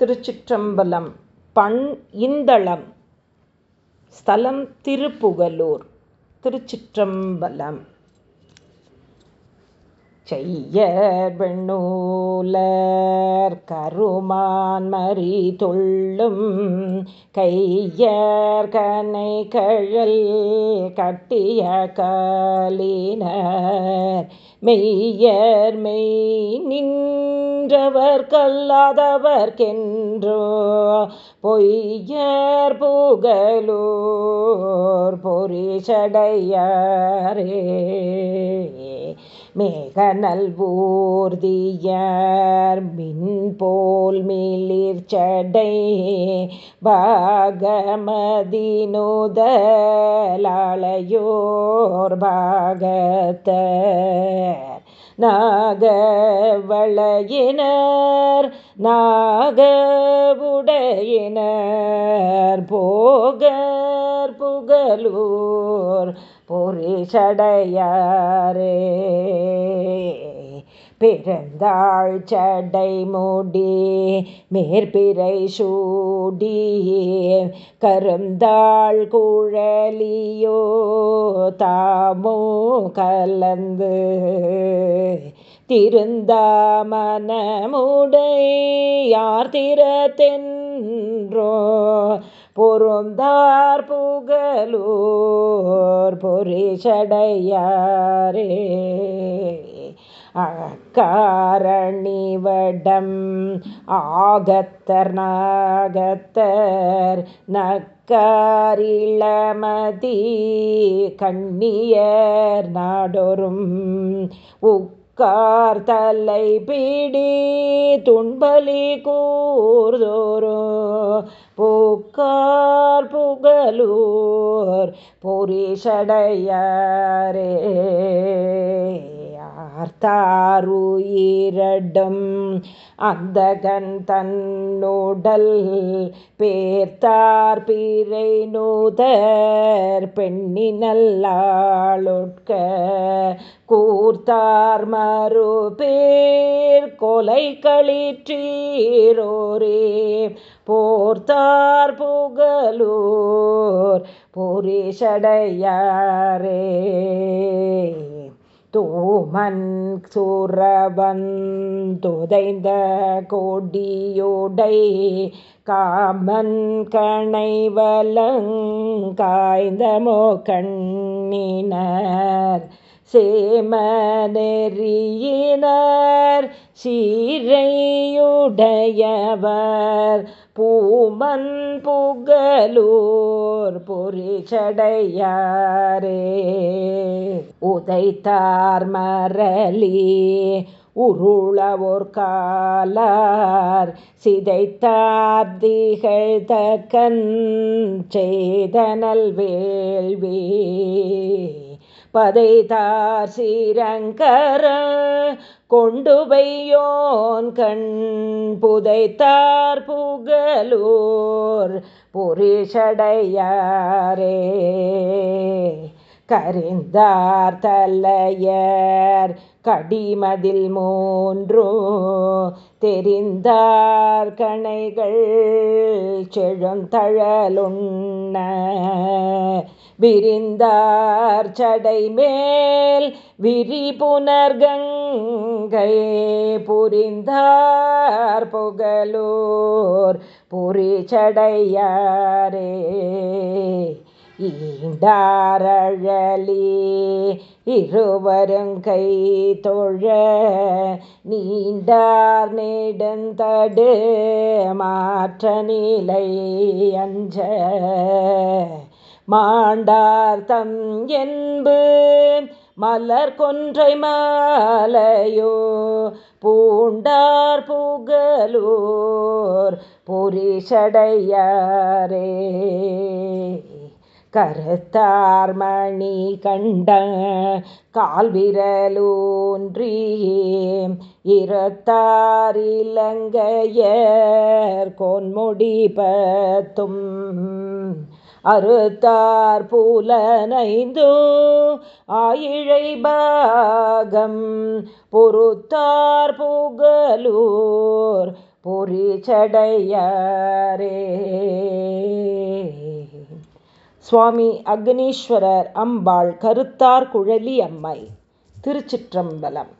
திருச்சிற்றம்பலம் பண் இந்தளம் ஸ்தலம் திருப்புகலூர் திருச்சிற்றம்பலம். செய்யர் வெண்ணூலர் கருமான் மறி தொள்ளும் கையர் கனை கழல் கட்டிய காலினர் மெய்யர் மெய் நின் நின்றவர் கல்லாதவர்க்கென்றோ பொய்யர் புகலூர் பொறிசடையாரே. மேக நல்வூர்தியர் மின்போல் மிளிர்ச்சடை பாகமதினுதலாளையோர் பாகத்த நாகவளையினர் நாகவுடையினர் போகர் புகலூர் பொறிசடையாரே பிறந்தாள் சடை மூடி மேற்பிறை சூடி கருந்தாள் குழலியோ தாமோ கலந்து திருந்தாமனமுடை யார் திறத்தென்றோ பொருந்தார் புகலூர் பொறிசடையாரே அக்காரணிவடம் ஆகத்தர் நாகத்தர் நக்காரிளமதி கண்ணியர் நாடொரும் உக்கார் தலை பிடி துன்பலி கூர்தோரோ பூக்கார் புகலூர் பொறிசடையாரே பார்த்தாருயிரடும் அந்தகன் தன்னுடல் பேர்த்தார் பீரை நூதர். பெண்ணினல்லாளொட்க கூர்த்தார் மறு பேர் கொலை களிற்றீரோரே. போர்த்தார் புகலூர். பொரிஷடையாரே தூமன் சுரவந்துதைந்த கோடியோடை காமன் கணைவலங்காய்ந்தமோ கண்ணினர் சேமநெறியினர் சீரையுடையவர் பூமன் புகலூர் பொறிச்சடையாரே. உதைத்தார் மரளி உருளவோர் காலார். சிதைத்தார் திகழ்த கண் செய்தனல் வேள்வி பதைதார் சீரங்கர கொண்டு வையோன் கண் புதைத்தார் புகலூர் புரிஷடையாரே. கரிந்தார் தலையர் கடிமதில் மூன்றோ தெரிந்தார் கணைகள் செழுந்தழலுண்ண விரிந்தார் சடை மேல் விரி புனர்கங்கை புரிந்தார் புகலூர் புரிச்சடையாரே ஈண்டாரழலி இருவருங்கை தொழ நீண்டார் நெடுந்தடு மாற்ற நிலை அஞ்ச மாண்டார்த்தம் என்பு. மலர் கொன்றை மாலையோ பூண்டார் புகலூர் பொரிசடையாரே. கருத்தார் மணி கண்ட கால்விரலூன்றி இருத்தார் இலங்கையர் கொன்முடி பத்தும். அறுத்தார் புலனைந்தோ. ஆயிழை பாகம் பொறுத்தார் புகலூர் பொறிச்சடையாரே. சுவாமி அக்னீஸ்வரர் அம்பாள் கருத்தார் குழலி அம்மை திருச்சிற்றம்பலம்.